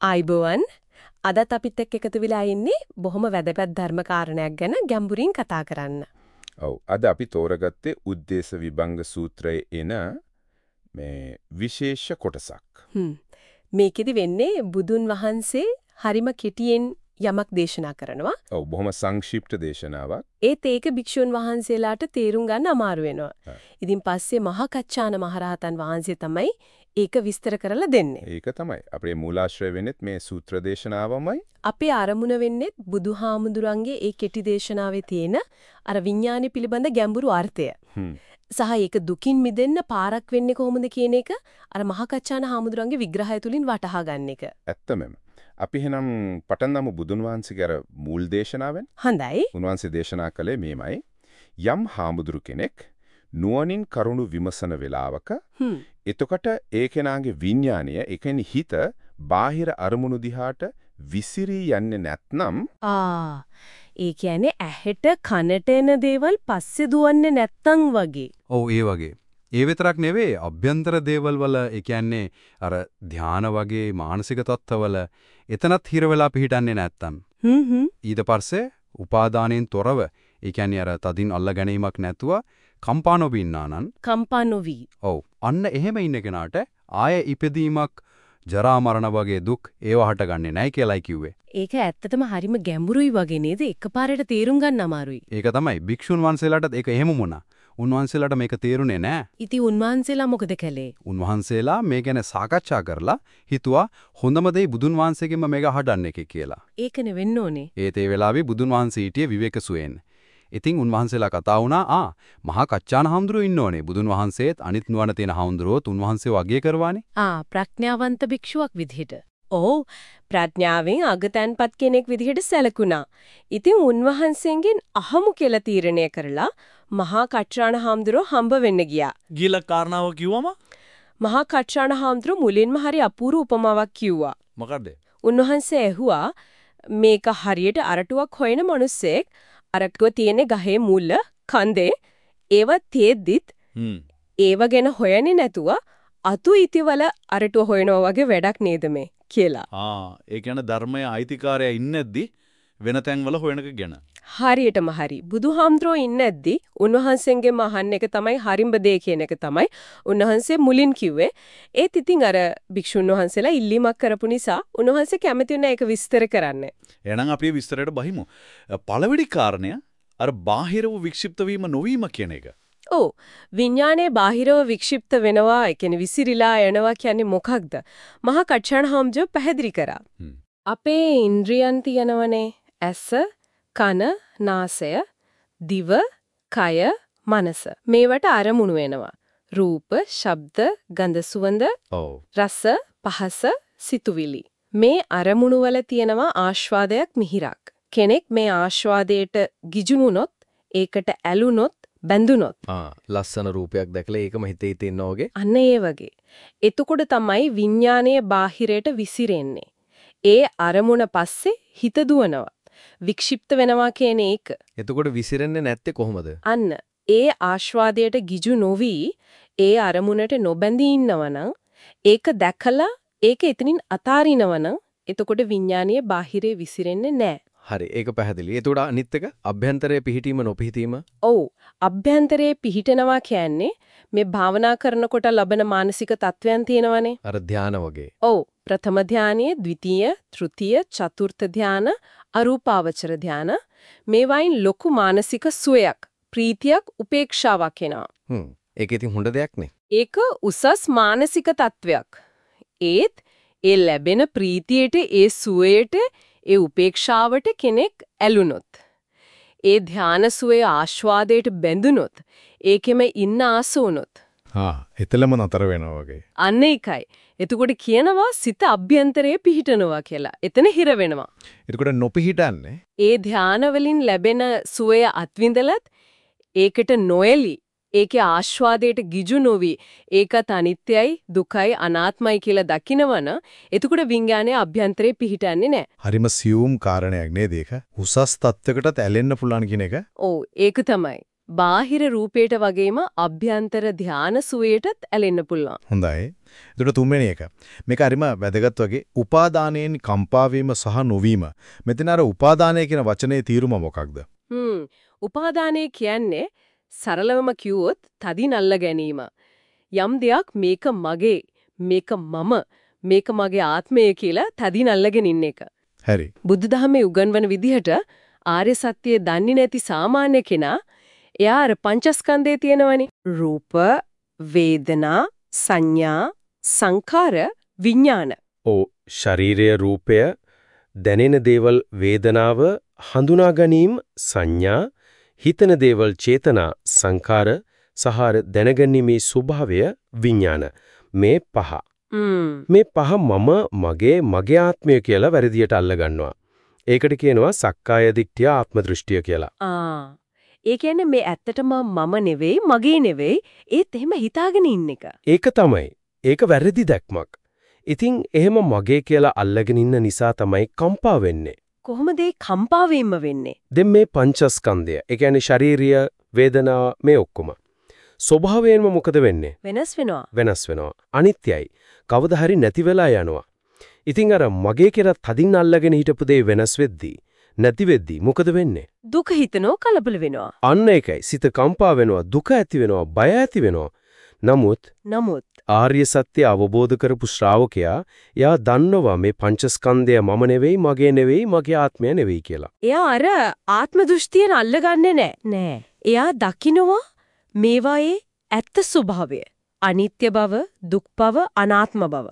ආයිබෝවන් අදත් අපිත් එක්ක එකතු වෙලා ඉන්නේ බොහොම වැදගත් ධර්ම කාරණයක් ගැන ගැඹුරින් කතා කරන්න. ඔව් අද අපි තෝරගත්තේ උද්දේශ විභංග සූත්‍රයේ එන මේ විශේෂ කොටසක්. හ්ම්. මේකෙදි වෙන්නේ බුදුන් වහන්සේ හරිම කෙටියෙන් යමක් දේශනා කරනවා. ඔව් බොහොම සංක්ෂිප්ත දේශනාවක්. ඒත් ඒක භික්ෂුන් වහන්සේලාට තේරුම් ගන්න අමාරු වෙනවා. ඉතින් පස්සේ මහා කච්චාන මහරහතන් වහන්සේ තමයි ඒක විස්තර කරලා දෙන්නේ. ඒක තමයි. අපේ මූලාශ්‍රය වෙන්නේත් මේ සූත්‍ර දේශනාවමයි. අපේ ආරමුණ වෙන්නේ බුදුහාමුදුරන්ගේ ඒ කෙටි දේශනාවේ තියෙන අර විඥානෙ පිළිබඳ ගැඹුරු අර්ථය. සහ ඒක දුකින් මිදෙන්න පාරක් වෙන්නේ කොහොමද කියන එක අර මහකච්චාන හාමුදුරන්ගේ විග්‍රහය තුලින් වටහා ගන්න එක. ඇත්තමම. අපි එහෙනම් පටන් ගමු බුදුන් වහන්සේගේ අර මූල් දේශනාවෙන්. හොඳයි. උන්වහන්සේ දේශනා කළේ මේමයි. යම් හාමුදුරු කෙනෙක් නුවණින් කරුණු විමසන වේලාවක එතකොට ඒ කෙනාගේ විඥාණය ඒ කියන්නේ හිත බාහිර අරමුණු දිහාට විසිරී යන්නේ නැත්නම් ආ ඒ කියන්නේ ඇහෙට කනට එන දේවල් පස්සේ දුවන්නේ නැත්තම් වගේ. ඔව් ඒ වගේ. ඒ විතරක් නෙවෙයි අභ්‍යන්තර දේවල් වල ඒ කියන්නේ අර ධාන වගේ මානසික තත්ත්වවල එතනත් හිර වෙලා පිහිටන්නේ නැත්තම්. හ්ම් හ්ම්. ඊට පස්සේ උපාදානයෙන් තොරව ඒ කියන්නේ අර තදින් අල්ල ගැනීමක් නැතුව කම්පා නොවින්නානන් කම්පා නොවි. ඔව් අන්න එහෙම ඉන්න කෙනාට ආය ඉපදීමක් ජරා මරණ වගේ දුක් ඒව හටගන්නේ නැහැ කියලායි කිව්වේ. ඒක ඇත්තටම හරිම ගැඹුරුයි වගේ නේද? එකපාරට තේරුම් ගන්න අමාරුයි. ඒක තමයි භික්ෂුන් වහන්සේලාටත් ඒක එහෙම වුණා. උන්වහන්සේලාට මේක තේරුනේ නැහැ. ඉතින් උන්වහන්සේලා මොකද කළේ? උන්වහන්සේලා මේ ගැන සාකච්ඡා කරලා හිතුවා හොඳම දේ බුදුන් වහන්සේගෙන්ම මේක අහඩන්න එක කියලා. ඒකනේ වෙන්න ඕනේ. ඒත් ඒ වෙලාවේ බුදුන් වහන්සේ හිටියේ විවේකසුවෙන්. ඉතින් උන්වහන්සේලා කතා වුණා ආ මහා කච්චාන හාමුදුරුවෝ ඉන්න ඕනේ. බුදුන් වහන්සේත් අනිත් නුවණ තියෙන හාමුදුරුවෝත් උන්වහන්සේව අගය කරවානේ. ආ ප්‍රඥාවන්ත භික්ෂුවක් විදිහට. ඔව් ප්‍රඥාවෙන් අගතන්පත් කෙනෙක් විදිහට සැලකුණා. ඉතින් උන්වහන්සේගෙන් අහමු කියලා තීරණය කරලා මහා කච්චාණ හාමුදුරුවෝ හම්බ වෙන්න ගියා. ගිහලා කාරණාව කිව්වම මහා කච්චාණ හාමුදුරුවෝ මුලින්ම හරි අපූර්ව උපමාවක් කිව්වා. මොකද්ද? උන්වහන්සේ ඇහුවා මේක හරියට අරටුවක් හොයන මිනිස්සෙක් අරටුව තියෙන ගහේ මුල කන්දේ ඒව තියෙද්දිත් ඒව ගැන හොයන්නේ නැතුව අතු ඉතිවල අරටුව හොයනවා වගේ වැඩක් නේද මේ කියලා. ආ ඒ කියන්නේ ධර්මයේ අයිතිකාරයා ඉන්නේද්දි වෙන තැන්වල හොයනක ගැන. හරියටම හරි. බුදුහාමුදුරෝ ඉන්නේද්දි උන්වහන්සේගෙන් අහන්න එක තමයි හරිම්බ දේ කියන එක තමයි උන්වහන්සේ මුලින් කිව්වේ. ඒත් ඉතින් අර භික්ෂුන් වහන්සේලා ඉල්ලීමක් කරපු නිසා උන්වහන්සේ කැමති වුණා ඒක විස්තර කරන්න. එහෙනම් අපි විස්තරයට බහිමු. පළවෙනි කාරණය අර බාහිරව වික්ෂිප්ත වීම නොවීම කියන එක. ඔව් විඥානයේ බාහිරව වික්ෂිප්ත වෙනවා ඒ කියන්නේ විසිරිලා යනවා කියන්නේ මොකක්ද මහා කච්චණ හම්ජෝ පැහැදිලි කරා අපේ ඉන්ද්‍රියන් තියනවනේ ඇස කන නාසය දිව කය මනස. මේවට අරමුණු වෙනවා. රූප ශබ්ද ගන්ධ සුවඳ රස පහස සිතුවිලි. මේ අරමුණු වල තියෙනවා ආස්වාදයක් මිහිරක්. කෙනෙක් මේ ආස්වාදයට ගිජුණුනොත් ඒකට ඇලුනොත් බැඳුනොත්. ආ ලස්සන රූපයක් දැකලා ඒකම හිතේ තියෙනවා වගේ අන්න ඒ වගේ. එතකොට තමයි විඥානයේ බාහිරයට විසිරෙන්නේ. ඒ අරමුණ පස්සේ හිත දුවනවා වික්ෂිප්ත වෙනවා කියන එක එතකොට විසිරෙන්නේ නැත්තේ කොහොමද අන්න ඒ ආස්වාදයට ගිජු නොවි ඒ අරමුණට නොබැඳී ඉන්නවනම් ඒක දැකලා ඒක එතනින් අතාරිනවනම් එතකොට විඥානයේ බාහිරේ විසිරෙන්නේ නැහැ හරි ඒක පැහැදිලි. ඒතකොට අනිත් එක අභ්‍යන්තරයේ පිහිටීම නොපිහිටීම. ඔව් අභ්‍යන්තරයේ පිහිටනවා කියන්නේ මේ භාවනා කරනකොට ලබන මානසික තත්වයන් තියෙනවනේ. අර ධාන වගේ. ඔව් ප්‍රථම ධානයේ, ද්විතීය, තෘතීය, චතුර්ථ ධාන, අරූපාවචර ධාන මේ වයින් ලොකු මානසික සුවයක්, ප්‍රීතියක්, උපේක්ෂාවක් එනවා. හ්ම්. ඒක ඉතින් හොඳ දෙයක් නේ. ඒක උසස් මානසික තත්වයක්. ඒත් ඒ ලැබෙන ප්‍රීතියට, ඒ සුවයට ඒ උපේක්ෂාවට කෙනෙක් ඇලුනොත් ඒ ධානසුවේ ආස්වාදයට බැඳුනොත් ඒකෙම ඉන්න ආස වුනොත් ආ එතලම නතර වෙනවා වගේ අන්න ඒකයි එතකොට කියනවා සිත අභ්‍යන්තරයේ පිහිටනවා කියලා එතන හිර වෙනවා එතකොට නොපිහිටන්නේ ඒ ධාන ලැබෙන සුවය අත්විඳලත් ඒකට නොයලි ඒකේ ආස්වාදයට ගිජු නොවි ඒකත් අනිත්‍යයි දුකයි අනාත්මයි කියලා දකිනවන එතකොට විඥානයේ අභ්‍යන්තරේ පිහිටන්නේ නැහැ. හරිම සියුම් කාරණයක් නේද ඒක? උසස් තත්වයකටත් ඇලෙන්න පුළුවන් කියන එක. ඔව් ඒක තමයි. බාහිර රූපයට වගේම අභ්‍යන්තර ධාන සුවයටත් ඇලෙන්න පුළුවන්. හොඳයි. එතකොට තුන්වෙනි එක. මේක හරිම වැදගත් වගේ උපාදානයෙන් කම්පා සහ නොවීම. මෙතන අර උපාදානය කියන වචනේ තීරුම මොකක්ද? හ්ම්. උපාදානය කියන්නේ සරලවම කිව්වොත් තදින් අල්ල ගැනීම. යම් දෙයක් මේක මගේ, මේක මම, මේක මගේ ආත්මය කියලා තදින් අල්ලගෙන ඉන්න එක. හරි. බුදුදහමේ උගන්වන විදිහට ආර්ය සත්‍යය දන්නේ නැති සාමාන්‍ය කෙනා එයා අර පංචස්කන්ධයේ තියෙනවනේ. රූප වේදනා සංඥා සංඛාර විඥාන. ඕ ශරීරය රූපය දැනෙන දේවල් වේදනාව හඳුනා ගැනීම සංඥා හිතන දේවල් චේතනා සංකාර සහාර දැනගැනීමේ ස්වභාවය විඥාන. මේ පහ. මේ පහ මම මගේ මගේ ආත්මය කියලා වැරදියට අල්ලගන්නවා. ඒකට කියනවා සක්කාය දිට්ඨිය ආත්ම දෘෂ්ටිය කියලා. ආ ඒ කියන්නේ මේ ඇත්තටම මම නෙවෙයි මගේ නෙවෙයි ඒත් එහෙම හිතාගෙන ඉන්න එක. ඒක තමයි. ඒක වැරදි දැක්මක්. ඉතින් එහෙම මගේ කියලා අල්ලගෙන ඉන්න නිසා තමයි කම්පා වෙන්නේ. කොහොමද ඒ කම්පා වීම වෙන්නේ? දැන් මේ පංචස්කන්ධය ඒ කියන්නේ ශාරීරිය වේදනා මේ ඔක්කොම. ස්වභාවයෙන්ම මොකද වෙන්නේ? වෙනස් වෙනවා. වෙනස් වෙනවා. අනිත්‍යයි. කවදා හරි නැති වෙලා යනවා. ඉතින් අර මගේ කියලා තදින් අල්ලගෙන හිටපු දේ වෙනස් වෙද්දී නැති වෙද්දී මොකද වෙන්නේ දුක හිතනෝ කලබල වෙනවා අන්න ඒකයි සිත කම්පා වෙනවා දුක ඇති වෙනවා බය ඇති වෙනවා නමුත් නමුත් ආර්ය සත්‍ය අවබෝධ කරපු ශ්‍රාවකයා යා දන්නවා මේ පංචස්කන්ධය මම නෙවෙයි මගේ නෙවෙයි මගේ ආත්මය නෙවෙයි කියලා. එයා අර ආත්ම දෘෂ්ටියෙන් අල්ලගන්නේ නැහැ. නෑ. එයා දකිනවා මේවායේ ඇත්ත ස්වභාවය. අනිත්‍ය බව, දුක් බව, අනාත්ම බව.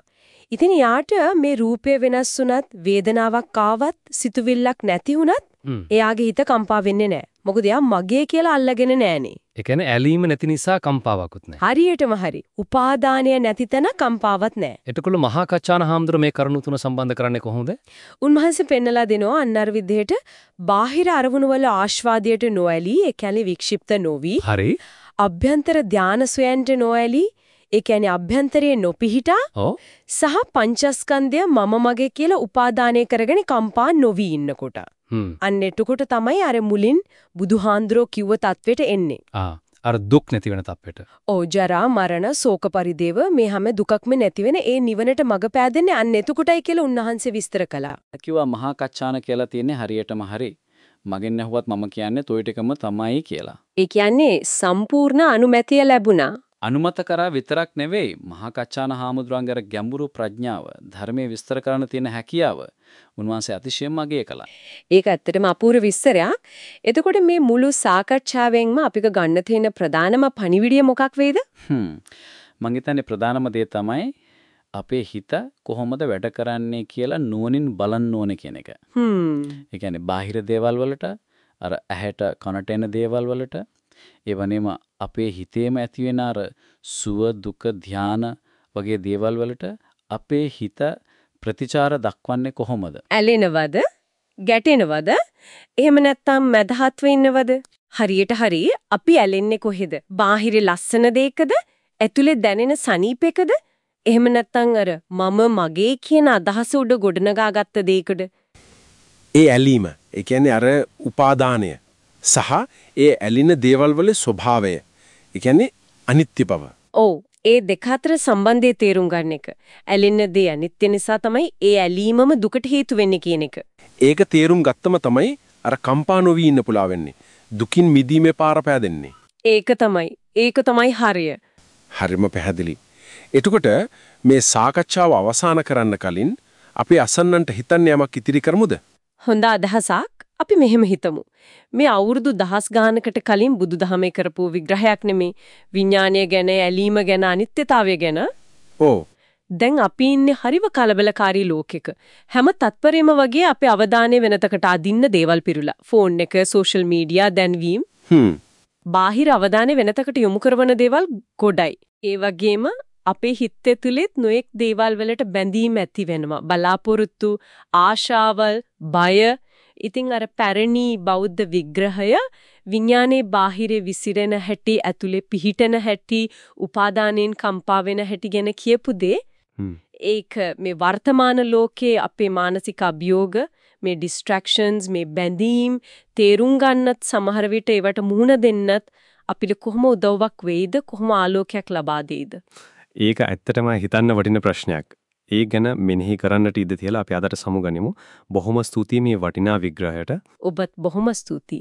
ඉතින් යාට මේ රූපය වෙනස් වුණත්, වේදනාවක් ආවත්, සිතුවිල්ලක් නැති වුණත් එයාගේ හිත කම්පා වෙන්නේ නැහැ. මොකද එයා මගේ කියලා අල්ලගෙන නැහනේ. ඒ කියන්නේ ඇලීම නැති නිසා කම්පාවකුත් නැහැ. හරියටම හරි. උපාදානය නැති තැන කම්පාවක් නැහැ. එතකොට මහා කච්චාන හාමුදුර මේ කරුණු තුන සම්බන්ධ කරන්නේ කොහොමද? උන්වහන්සේ පෙන්නලා දෙනවා අන්නර විදිහට බාහිර අරමුණු වල ආස්වාදයට නොඇලී, ඒ කියන්නේ වික්ෂිප්ත නොවි. හරි. අභ්‍යන්තර ධාන සොයන්ට නොඇලී, ඒ කියන්නේ අභ්‍යන්තරයේ නොපිහිටා සහ පංචස්කන්ධය මම මගේ කියලා උපාදානය කරගෙන කම්පා නොවි ඉන්නකොට. අන්න එතකොට තමයි අර මුලින් බුදුහාඳුරෝ කිව්ව தത്വෙට එන්නේ. අර දුක් නැති වෙන තත්වෙට. ඔව් ජරා මරණ ශෝක පරිදේව මේ හැම දුකක්ම නැති වෙන ඒ නිවනට මඟ පෑදෙන්නේ අන්න එතකොටයි කියලා උන්වහන්සේ විස්තර කළා. කිව්වා මහා කච්චාන කියලා තියෙන්නේ හරියටම හරියි. මගෙන් ඇහුවත් මම කියන්නේ toy එකම තමයි කියලා. ඒ කියන්නේ සම්පූර්ණ අනුමැතිය ලැබුණා. අනුමත කරා විතරක් නෙවෙයි මහා කච්චාන හාමුදුරන්ගේ අර ගැඹුරු ප්‍රඥාව ධර්මයේ විස්තර කරන්න තියෙන හැකියාව උන්වහන්සේ අතිශයින්ම අගය කළා. ඒක ඇත්තටම අපූර්ව විස්තරයක්. එතකොට මේ මුළු සාකච්ඡාවෙන්ම අපිට ගන්න තියෙන ප්‍රධානම පණිවිඩය මොකක් වේද? හ්ම්. මං හිතන්නේ ප්‍රධානම දේ තමයි අපේ හිත කොහොමද වැඩ කරන්නේ කියලා නුවණින් බලන්න ඕනේ කියන එක. හ්ම්. ඒ කියන්නේ බාහිර දේවල් වලට අර ඇහැට කනට එන දේවල් වලට ඒ වගේම අපේ හිතේම ඇති වෙන අර සුව දුක ධාන වගේ දේවල් වලට අපේ හිත ප්‍රතිචාර දක්වන්නේ කොහොමද? ඇලෙනවද? ගැටෙනවද? එහෙම නැත්නම් මැදහත්ව ඉන්නවද? හරියට හරි අපි ඇලෙන්නේ කොහෙද? බාහිර ලස්සන දෙයකද? ඇතුලේ දැනෙන සනීපයකද? එහෙම නැත්නම් අර මම මගේ කියන අදහස උඩ ගොඩනගාගත්ත දෙයකද? ඒ ඇලීම ඒ කියන්නේ අර උපාදානය සහ ඒ ඇලින දේවල් වල ස්වභාවය ඒ කියන්නේ අනිත්‍ය බව ඔව් ඒ දෙක අතර සම්බන්ධය තේරුම් ගන්න එක. ඇලෙන්න දේ අනිත්‍ය නිසා තමයි ඒ ඇලීමම දුකට හේතු වෙන්නේ කියන එක. ඒක තේරුම් ගත්තම තමයි අර කම්පා නොවි ඉන්න පුළා වෙන්නේ දුකින් මිදීමේ පාර පෑදෙන්නේ ඒක තමයි. ඒක තමයි හරිය. හරිම පැහැදිලි එතකොට මේ සාකච්ඡාව අවසන් කරන්න කලින් අපි අසන්නන්ට හිතන්න යමක් ඉතිරි කරමුද හොඳ අදහසක්. අපි මෙහෙම හිතමු. මේ අවුරුදු දහස් ගානකට කලින් බුදුදහමේ කරපු විග්‍රහයක් නෙමේ විඥානය ගැන, ඇලීම ගැන, අනිත්‍යතාවය ගැන. ඕ දැන් අපි ඉන්නේ හරිව කලබලකාරී ලෝකෙක. හැම තත්පරෙම වගේ අපේ අවධානය වෙනතකට අදින්න දේවල් පිරුලා. ෆෝන් එක, සෝෂල් මීඩියා, දැන්වීම්. හ්ම් බාහිර අවධානය වෙනතකට යොමු කරන දේවල් ගොඩයි. ඒ වගේම අපේ හිත ඇතුළෙත් නොඑක් දේවල් වලට බැඳීම් ඇති වෙනවා. බලාපොරොත්තු, ආශාවල්, බය. ඉතින් අර පැරණි බෞද්ධ විග්‍රහය විඥානයේ බාහිරේ විසිරෙන හැටි ඇතුලේ පිහිටන හැටි උපාදානයෙන් කම්පා වෙන හැටි ගැන කියපු දේ. ඒක මේ වර්තමාන ලෝකයේ අපේ මානසික අභියෝග මේ distractions මේ බැඳීම් තේරුම් ගන්නත් සමහර විට ඒවට මුහුණ දෙන්නත් අපිට කොහොම උදව්වක් වෙයිද කොහොම ආලෝකයක් ලබා දෙයිද ඒක ඇත්තටම හිතන්න වටින ප්‍රශ්නයක්. ඒ ගැන මෙනෙහි කරන්නට ඉඩ තියලා අපි අදට සමුගනිමු. බොහොම ස්තුතියි මේ වටිනා විග්‍රහයට. ඔබත් බොහොම ස්තුතියි